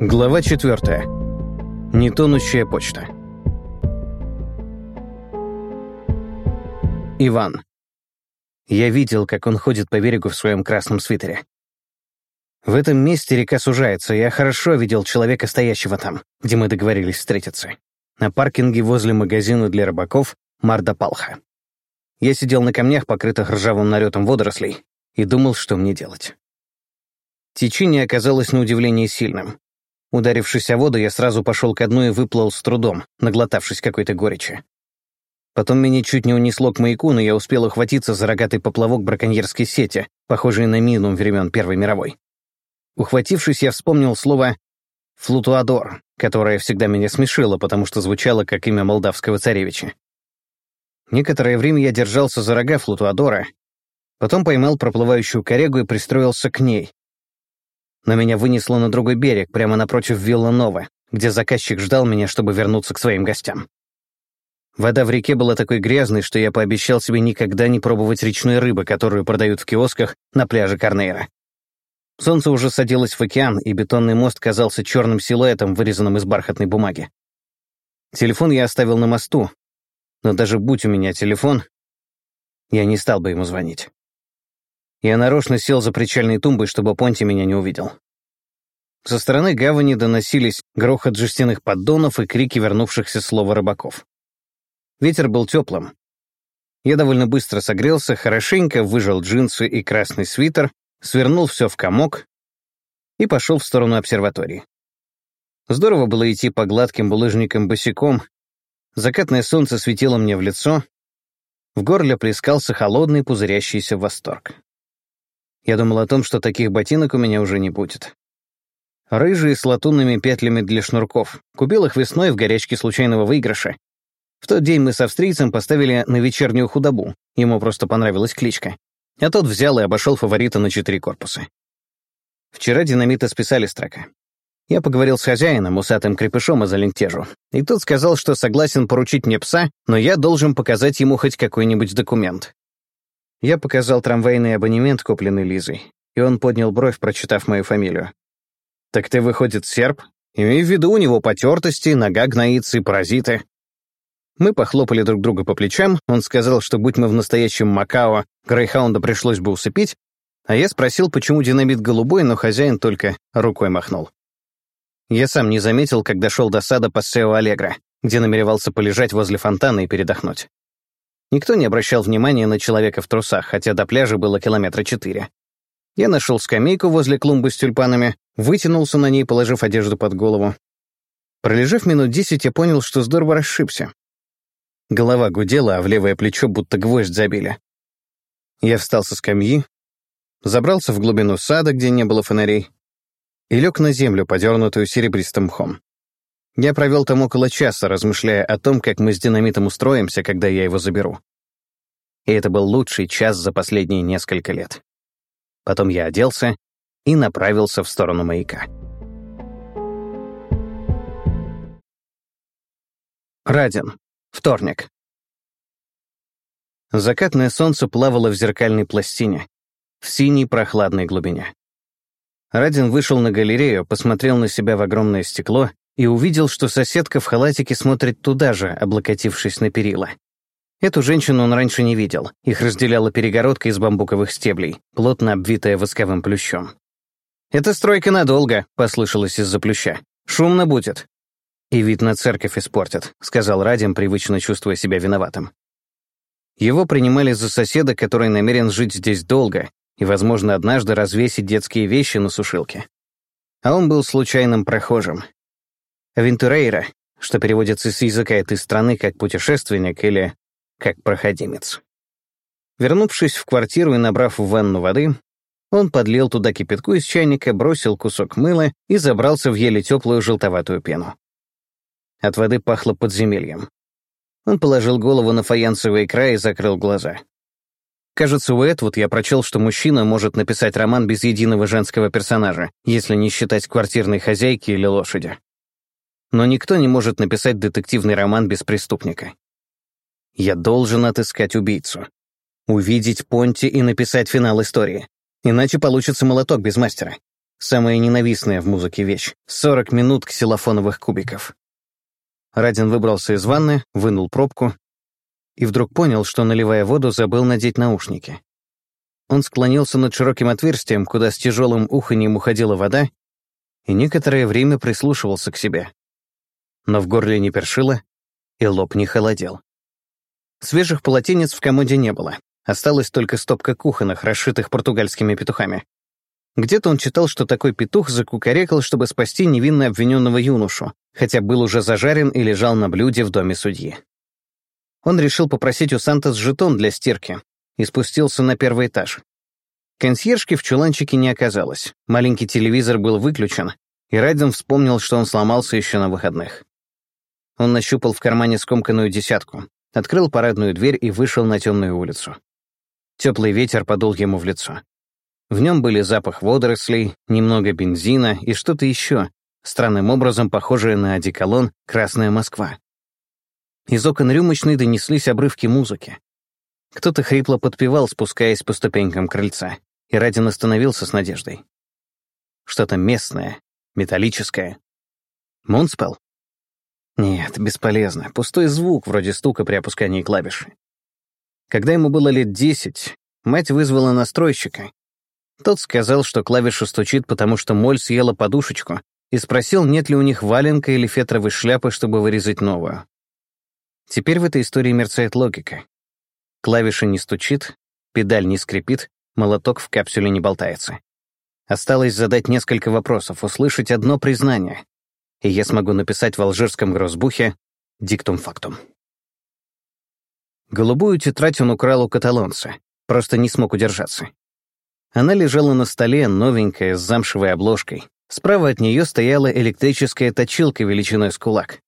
Глава 4. Нетонущая почта. Иван. Я видел, как он ходит по берегу в своем красном свитере. В этом месте река сужается, я хорошо видел человека, стоящего там, где мы договорились встретиться. На паркинге возле магазина для рыбаков Марда Палха. Я сидел на камнях, покрытых ржавым налетом водорослей, и думал, что мне делать. Течение оказалось на удивление сильным. Ударившись о воду, я сразу пошел ко дну и выплыл с трудом, наглотавшись какой-то горечи. Потом меня чуть не унесло к маяку, но я успел ухватиться за рогатый поплавок браконьерской сети, похожий на мину времен Первой мировой. Ухватившись, я вспомнил слово «флутуадор», которое всегда меня смешило, потому что звучало как имя молдавского царевича. Некоторое время я держался за рога флутуадора, потом поймал проплывающую корягу и пристроился к ней, но меня вынесло на другой берег, прямо напротив Вилла Нова, где заказчик ждал меня, чтобы вернуться к своим гостям. Вода в реке была такой грязной, что я пообещал себе никогда не пробовать речной рыбы, которую продают в киосках на пляже Карнейра. Солнце уже садилось в океан, и бетонный мост казался черным силуэтом, вырезанным из бархатной бумаги. Телефон я оставил на мосту, но даже будь у меня телефон, я не стал бы ему звонить. Я нарочно сел за причальной тумбой, чтобы Понти меня не увидел. Со стороны гавани доносились грохот жестяных поддонов и крики вернувшихся слова рыбаков. Ветер был теплым. Я довольно быстро согрелся, хорошенько выжал джинсы и красный свитер, свернул все в комок и пошел в сторону обсерватории. Здорово было идти по гладким булыжникам босиком, закатное солнце светило мне в лицо, в горле плескался холодный пузырящийся восторг. Я думал о том, что таких ботинок у меня уже не будет. Рыжие с латунными петлями для шнурков. Купил их весной в горячке случайного выигрыша. В тот день мы с австрийцем поставили на вечернюю худобу. Ему просто понравилась кличка. А тот взял и обошел фаворита на четыре корпуса. Вчера динамита списали строка. Я поговорил с хозяином, усатым крепышом из Алентежу, и тот сказал, что согласен поручить мне пса, но я должен показать ему хоть какой-нибудь документ. Я показал трамвайный абонемент, купленный Лизой, и он поднял бровь, прочитав мою фамилию. «Так ты, выходит, серб? Имей в виду, у него потертости, нога гноится и паразиты». Мы похлопали друг друга по плечам, он сказал, что будь мы в настоящем Макао, Грейхаунда пришлось бы усыпить, а я спросил, почему динамит голубой, но хозяин только рукой махнул. Я сам не заметил, как дошел до сада Пассео Аллегро, где намеревался полежать возле фонтана и передохнуть. Никто не обращал внимания на человека в трусах, хотя до пляжа было километра четыре. Я нашел скамейку возле клумбы с тюльпанами, вытянулся на ней, положив одежду под голову. Пролежав минут десять, я понял, что здорово расшибся. Голова гудела, а в левое плечо будто гвоздь забили. Я встал со скамьи, забрался в глубину сада, где не было фонарей, и лег на землю, подернутую серебристым мхом. Я провел там около часа, размышляя о том, как мы с динамитом устроимся, когда я его заберу. И это был лучший час за последние несколько лет. Потом я оделся и направился в сторону маяка. Радин. Вторник. Закатное солнце плавало в зеркальной пластине, в синей прохладной глубине. Радин вышел на галерею, посмотрел на себя в огромное стекло и увидел, что соседка в халатике смотрит туда же, облокотившись на перила. Эту женщину он раньше не видел. Их разделяла перегородка из бамбуковых стеблей, плотно обвитая восковым плющом. «Это стройка надолго», — послышалось из-за плюща. «Шумно будет». «И вид на церковь испортит», — сказал Радим, привычно чувствуя себя виноватым. Его принимали за соседа, который намерен жить здесь долго и, возможно, однажды развесить детские вещи на сушилке. А он был случайным прохожим, Авентурейра, что переводится с языка этой страны как путешественник или как проходимец. Вернувшись в квартиру и набрав в ванну воды, он подлил туда кипятку из чайника, бросил кусок мыла и забрался в еле теплую желтоватую пену. От воды пахло подземельем. Он положил голову на фаянсовый край и закрыл глаза. Кажется, у Эдвуд я прочел, что мужчина может написать роман без единого женского персонажа, если не считать квартирной хозяйки или лошади но никто не может написать детективный роман без преступника. Я должен отыскать убийцу, увидеть Понти и написать финал истории, иначе получится молоток без мастера. Самая ненавистная в музыке вещь — 40 минут ксилофоновых кубиков. Радин выбрался из ванны, вынул пробку и вдруг понял, что, наливая воду, забыл надеть наушники. Он склонился над широким отверстием, куда с тяжелым уханьем уходила вода, и некоторое время прислушивался к себе. Но в горле не першило, и лоб не холодел. Свежих полотенец в комоде не было. Осталась только стопка кухонных, расшитых португальскими петухами. Где-то он читал, что такой петух закукарекал, чтобы спасти невинно обвиненного юношу, хотя был уже зажарен и лежал на блюде в доме судьи. Он решил попросить у Сантос жетон для стирки и спустился на первый этаж. Консьержки в чуланчике не оказалось, маленький телевизор был выключен, и Райден вспомнил, что он сломался еще на выходных. Он нащупал в кармане скомканную десятку, открыл парадную дверь и вышел на темную улицу. Теплый ветер подул ему в лицо. В нем были запах водорослей, немного бензина и что-то еще, странным образом похожее на одеколон «Красная Москва». Из окон рюмочной донеслись обрывки музыки. Кто-то хрипло подпевал, спускаясь по ступенькам крыльца, и Радин остановился с надеждой. Что-то местное, металлическое. Мунспел? Нет, бесполезно. Пустой звук, вроде стука при опускании клавиши. Когда ему было лет десять, мать вызвала настройщика. Тот сказал, что клавиша стучит, потому что моль съела подушечку, и спросил, нет ли у них валенка или фетровой шляпы, чтобы вырезать новую. Теперь в этой истории мерцает логика. Клавиша не стучит, педаль не скрипит, молоток в капсуле не болтается. Осталось задать несколько вопросов, услышать одно признание и я смогу написать в алжирском грозбухе «диктум фактум». Голубую тетрадь он украл у каталонца, просто не смог удержаться. Она лежала на столе, новенькая, с замшевой обложкой. Справа от нее стояла электрическая точилка величиной с кулак.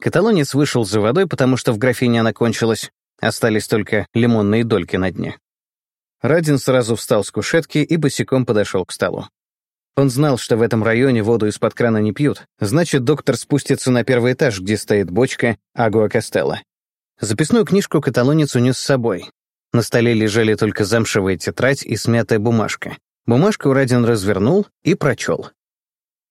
Каталонец вышел за водой, потому что в графине она кончилась, остались только лимонные дольки на дне. Радин сразу встал с кушетки и босиком подошел к столу. Он знал, что в этом районе воду из-под крана не пьют, значит, доктор спустится на первый этаж, где стоит бочка Агуа Костелло. Записную книжку каталонец унес с собой. На столе лежали только замшевая тетрадь и смятая бумажка. Бумажку Радин развернул и прочел.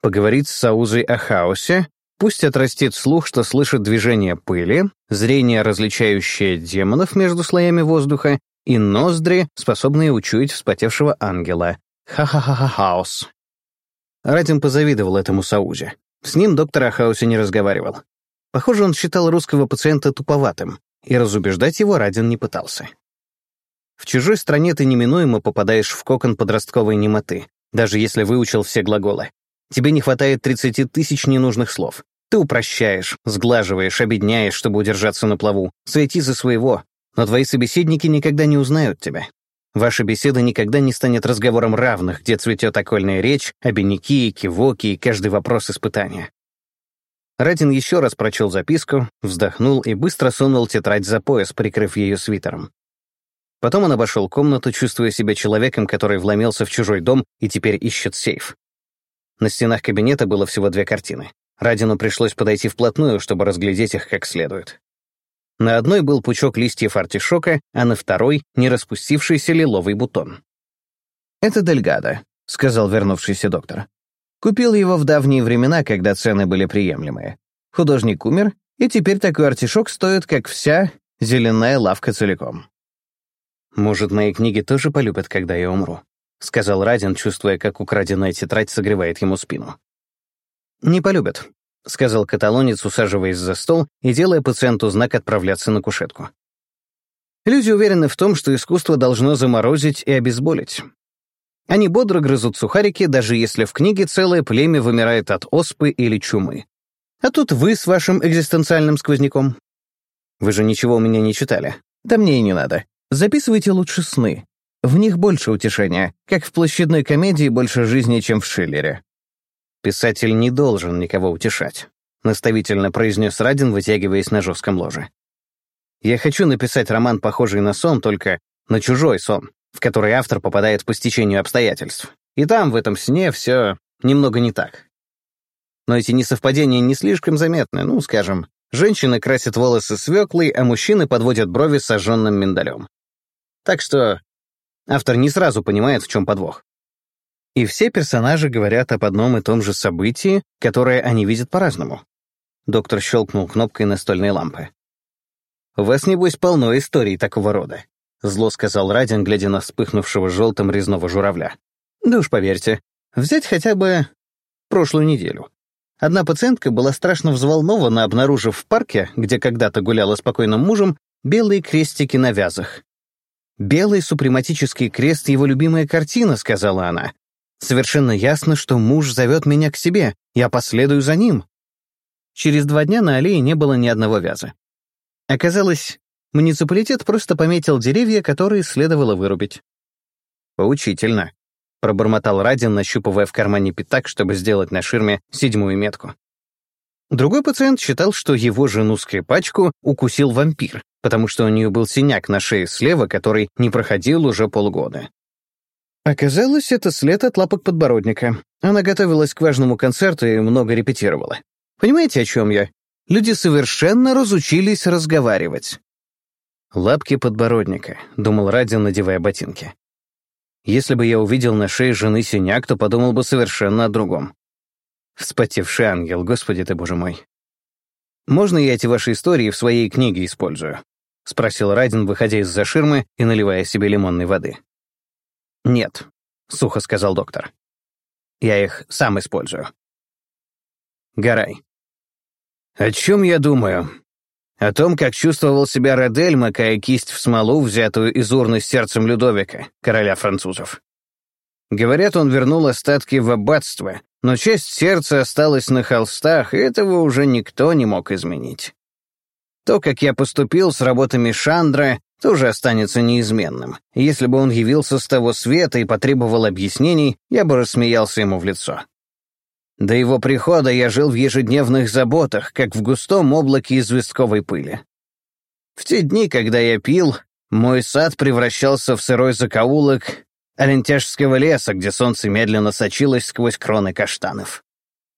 Поговорить с Саузой о хаосе, пусть отрастит слух, что слышит движение пыли, зрение, различающее демонов между слоями воздуха, и ноздри, способные учуять вспотевшего ангела. Ха-ха-ха-хаос. Радин позавидовал этому Саузе. С ним доктор о хаосе не разговаривал. Похоже, он считал русского пациента туповатым, и разубеждать его Радин не пытался. В чужой стране ты неминуемо попадаешь в кокон подростковой немоты, даже если выучил все глаголы. Тебе не хватает 30 тысяч ненужных слов. Ты упрощаешь, сглаживаешь, обедняешь, чтобы удержаться на плаву, сойти за своего, но твои собеседники никогда не узнают тебя. Ваша беседа никогда не станет разговором равных, где цветет окольная речь, обиняки, кивоки и каждый вопрос испытания. Радин еще раз прочел записку, вздохнул и быстро сунул тетрадь за пояс, прикрыв ее свитером. Потом он обошел комнату, чувствуя себя человеком, который вломился в чужой дом и теперь ищет сейф. На стенах кабинета было всего две картины. Радину пришлось подойти вплотную, чтобы разглядеть их как следует. На одной был пучок листьев артишока, а на второй — не распустившийся лиловый бутон. «Это Дельгадо», — сказал вернувшийся доктор. «Купил его в давние времена, когда цены были приемлемые. Художник умер, и теперь такой артишок стоит, как вся зеленая лавка целиком». «Может, мои книги тоже полюбят, когда я умру», — сказал Радин, чувствуя, как украденная тетрадь согревает ему спину. «Не полюбят», — сказал каталонец, усаживаясь за стол и делая пациенту знак отправляться на кушетку. Люди уверены в том, что искусство должно заморозить и обезболить. Они бодро грызут сухарики, даже если в книге целое племя вымирает от оспы или чумы. А тут вы с вашим экзистенциальным сквозняком. Вы же ничего у меня не читали. Да мне и не надо. Записывайте лучше сны. В них больше утешения, как в площадной комедии больше жизни, чем в Шиллере. «Писатель не должен никого утешать», — наставительно произнес Радин, вытягиваясь на жестком ложе. «Я хочу написать роман, похожий на сон, только на чужой сон, в который автор попадает по стечению обстоятельств. И там, в этом сне, все немного не так. Но эти несовпадения не слишком заметны, ну, скажем, женщины красят волосы свеклой, а мужчины подводят брови сожженным миндалем. Так что автор не сразу понимает, в чем подвох. И все персонажи говорят об одном и том же событии, которое они видят по-разному. Доктор щелкнул кнопкой настольной лампы. «У вас, небось, полно историй такого рода», — зло сказал Радин, глядя на вспыхнувшего желтым резного журавля. «Да уж поверьте, взять хотя бы прошлую неделю. Одна пациентка была страшно взволнована, обнаружив в парке, где когда-то гуляла с покойным мужем, белые крестики на вязах. «Белый супрематический крест — его любимая картина», — сказала она. «Совершенно ясно, что муж зовет меня к себе. Я последую за ним». Через два дня на аллее не было ни одного вяза. Оказалось, муниципалитет просто пометил деревья, которые следовало вырубить. «Поучительно», — пробормотал Радин, нащупывая в кармане пятак, чтобы сделать на ширме седьмую метку. Другой пациент считал, что его жену скрипачку укусил вампир, потому что у нее был синяк на шее слева, который не проходил уже полгода. Оказалось, это след от лапок подбородника. Она готовилась к важному концерту и много репетировала. Понимаете, о чем я? Люди совершенно разучились разговаривать. «Лапки подбородника», — думал Радин, надевая ботинки. «Если бы я увидел на шее жены синяк, то подумал бы совершенно о другом. Вспотевший ангел, господи ты, боже мой. Можно я эти ваши истории в своей книге использую?» — спросил Радин, выходя из-за ширмы и наливая себе лимонной воды. «Нет», — сухо сказал доктор. «Я их сам использую». Гарай. «О чем я думаю? О том, как чувствовал себя Редель, макая кисть в смолу, взятую из урны с сердцем Людовика, короля французов. Говорят, он вернул остатки в аббатство, но часть сердца осталась на холстах, и этого уже никто не мог изменить. То, как я поступил с работами Шандра, тоже останется неизменным. Если бы он явился с того света и потребовал объяснений, я бы рассмеялся ему в лицо. До его прихода я жил в ежедневных заботах, как в густом облаке известковой пыли. В те дни, когда я пил, мой сад превращался в сырой закоулок Алентяжского леса, где солнце медленно сочилось сквозь кроны каштанов.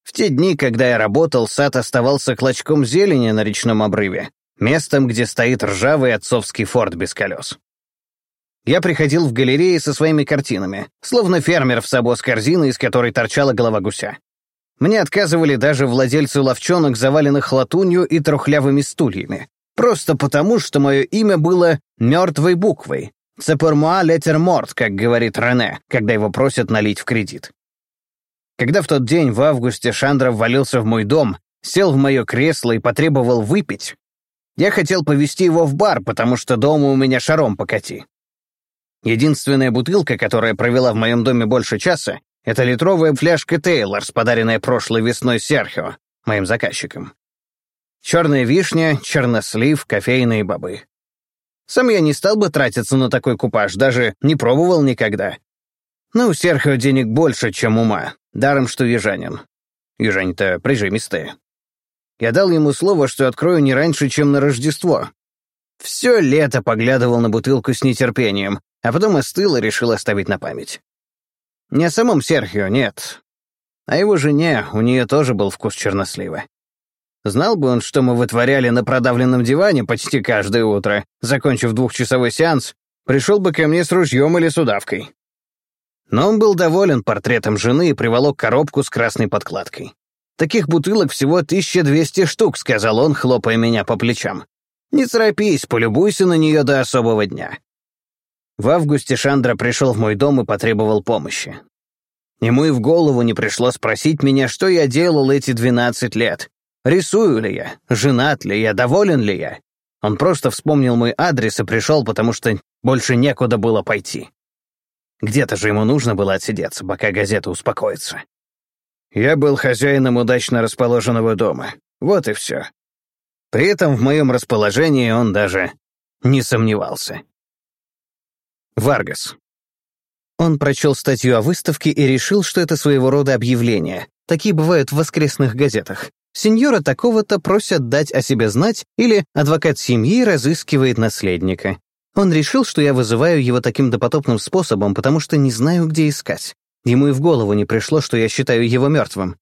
В те дни, когда я работал, сад оставался клочком зелени на речном обрыве, местом, где стоит ржавый отцовский форт без колес. Я приходил в галереи со своими картинами, словно фермер в сабо с корзиной, из которой торчала голова гуся. Мне отказывали даже владельцы ловчонок, заваленных латунью и трухлявыми стульями. Просто потому, что мое имя было мертвой буквой. «Цепурмуа летер морт», как говорит Рене, когда его просят налить в кредит. Когда в тот день в августе Шандров ввалился в мой дом, сел в мое кресло и потребовал выпить, я хотел повезти его в бар, потому что дома у меня шаром покати. Единственная бутылка, которая провела в моем доме больше часа, это литровая фляжка Тейлорс, подаренная прошлой весной Серхио, моим заказчиком. Черная вишня, чернослив, кофейные бобы. Сам я не стал бы тратиться на такой купаж, даже не пробовал никогда. Но у Серхио денег больше, чем ума, даром что южанин. Южане-то прижимистые. Я дал ему слово, что открою не раньше, чем на Рождество. Все лето поглядывал на бутылку с нетерпением, а потом остыл и решил оставить на память. Не о самом Серхио, нет. А его жене, у нее тоже был вкус чернослива. Знал бы он, что мы вытворяли на продавленном диване почти каждое утро, закончив двухчасовой сеанс, пришел бы ко мне с ружьем или с удавкой. Но он был доволен портретом жены и приволок коробку с красной подкладкой. «Таких бутылок всего 1200 штук», — сказал он, хлопая меня по плечам. «Не торопись, полюбуйся на нее до особого дня. В августе Шандра пришел в мой дом и потребовал помощи. Ему и в голову не пришло спросить меня, что я делал эти 12 лет. Рисую ли я? Женат ли я? Доволен ли я? Он просто вспомнил мой адрес и пришел, потому что больше некуда было пойти. Где-то же ему нужно было отсидеться, пока газета успокоится. Я был хозяином удачно расположенного дома. Вот и все. При этом в моем расположении он даже не сомневался. Варгас. Он прочел статью о выставке и решил, что это своего рода объявление. Такие бывают в воскресных газетах. Сеньора такого-то просят дать о себе знать или адвокат семьи разыскивает наследника. Он решил, что я вызываю его таким допотопным способом, потому что не знаю, где искать. Ему и в голову не пришло, что я считаю его мертвым.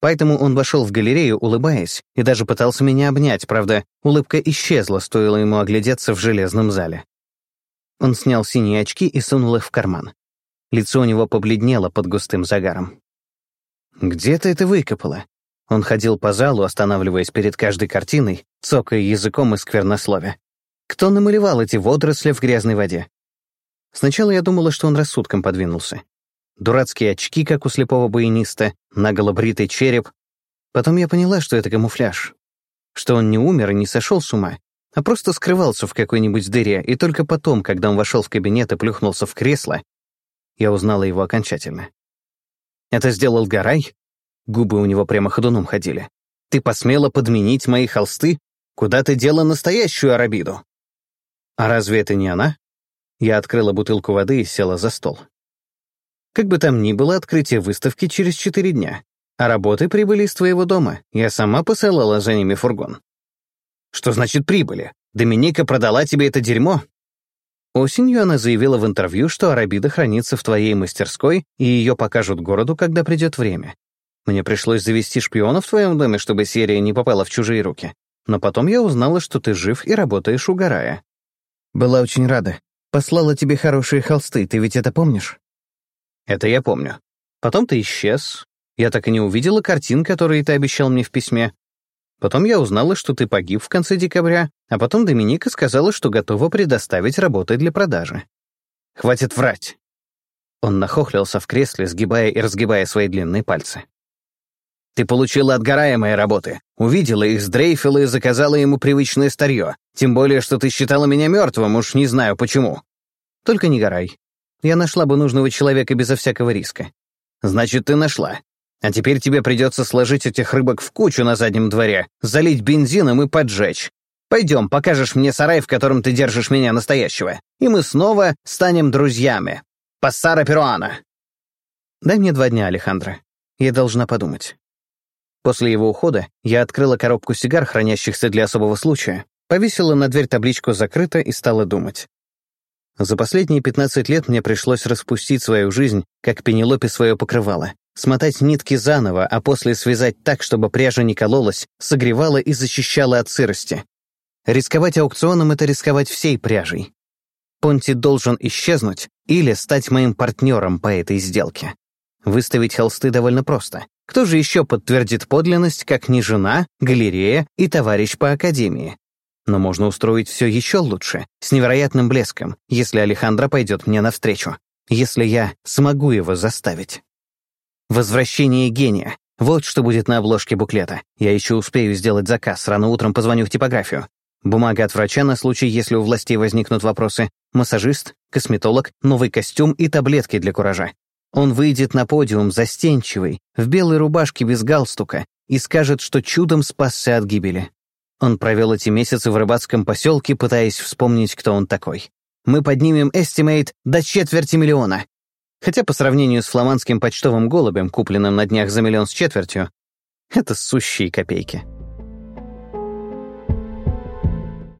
Поэтому он вошел в галерею, улыбаясь, и даже пытался меня обнять, правда, улыбка исчезла, стоило ему оглядеться в железном зале. Он снял синие очки и сунул их в карман. Лицо у него побледнело под густым загаром. «Где ты это выкопала?» Он ходил по залу, останавливаясь перед каждой картиной, цокая языком и сквернословия. Кто намалевал эти водоросли в грязной воде? Сначала я думала, что он рассудком подвинулся. Дурацкие очки, как у слепого баяниста, наголо бритый череп. Потом я поняла, что это камуфляж. Что он не умер и не сошел с ума, а просто скрывался в какой-нибудь дыре, и только потом, когда он вошел в кабинет и плюхнулся в кресло, я узнала его окончательно. Это сделал Гарай? Губы у него прямо ходуном ходили. Ты посмела подменить мои холсты? Куда ты дела настоящую Арабиду? А разве это не она? Я открыла бутылку воды и села за стол. Как бы там ни было, открытие выставки через четыре дня. А работы прибыли из твоего дома. Я сама посылала за ними фургон. Что значит прибыли? Доминика продала тебе это дерьмо? Осенью она заявила в интервью, что Арабида хранится в твоей мастерской, и ее покажут городу, когда придет время. Мне пришлось завести шпиона в твоем доме, чтобы серия не попала в чужие руки. Но потом я узнала, что ты жив и работаешь угорая. Была очень рада. Послала тебе хорошие холсты, ты ведь это помнишь? Это я помню. Потом ты исчез. Я так и не увидела картин, которые ты обещал мне в письме. Потом я узнала, что ты погиб в конце декабря, а потом Доминика сказала, что готова предоставить работы для продажи. Хватит врать. Он нахохлился в кресле, сгибая и разгибая свои длинные пальцы. Ты получила отгораемые работы, увидела их, сдрейфила и заказала ему привычное старье. Тем более, что ты считала меня мертвым, уж не знаю почему. Только не горай. Я нашла бы нужного человека безо всякого риска. Значит, ты нашла. А теперь тебе придется сложить этих рыбок в кучу на заднем дворе, залить бензином и поджечь. Пойдем, покажешь мне сарай, в котором ты держишь меня настоящего, и мы снова станем друзьями. Пассара Перуана. Дай мне два дня, Алехандро. Я должна подумать. После его ухода я открыла коробку сигар, хранящихся для особого случая, повесила на дверь табличку «Закрыто» и стала думать. За последние 15 лет мне пришлось распустить свою жизнь, как Пенелопе свое покрывало, смотать нитки заново, а после связать так, чтобы пряжа не кололась, согревала и защищала от сырости. Рисковать аукционом — это рисковать всей пряжей. Понти должен исчезнуть или стать моим партнером по этой сделке. Выставить холсты довольно просто. Кто же еще подтвердит подлинность, как не жена, галерея и товарищ по академии? Но можно устроить все еще лучше, с невероятным блеском, если Алехандро пойдет мне навстречу, если я смогу его заставить. Возвращение гения. Вот что будет на обложке буклета. Я еще успею сделать заказ, рано утром позвоню в типографию. Бумага от врача на случай, если у властей возникнут вопросы. Массажист, косметолог, новый костюм и таблетки для куража. Он выйдет на подиум застенчивый, в белой рубашке без галстука, и скажет, что чудом спасся от гибели. Он провел эти месяцы в рыбацком поселке, пытаясь вспомнить, кто он такой. Мы поднимем эстимейт до четверти миллиона. Хотя по сравнению с фламандским почтовым голубем, купленным на днях за миллион с четвертью, это сущие копейки.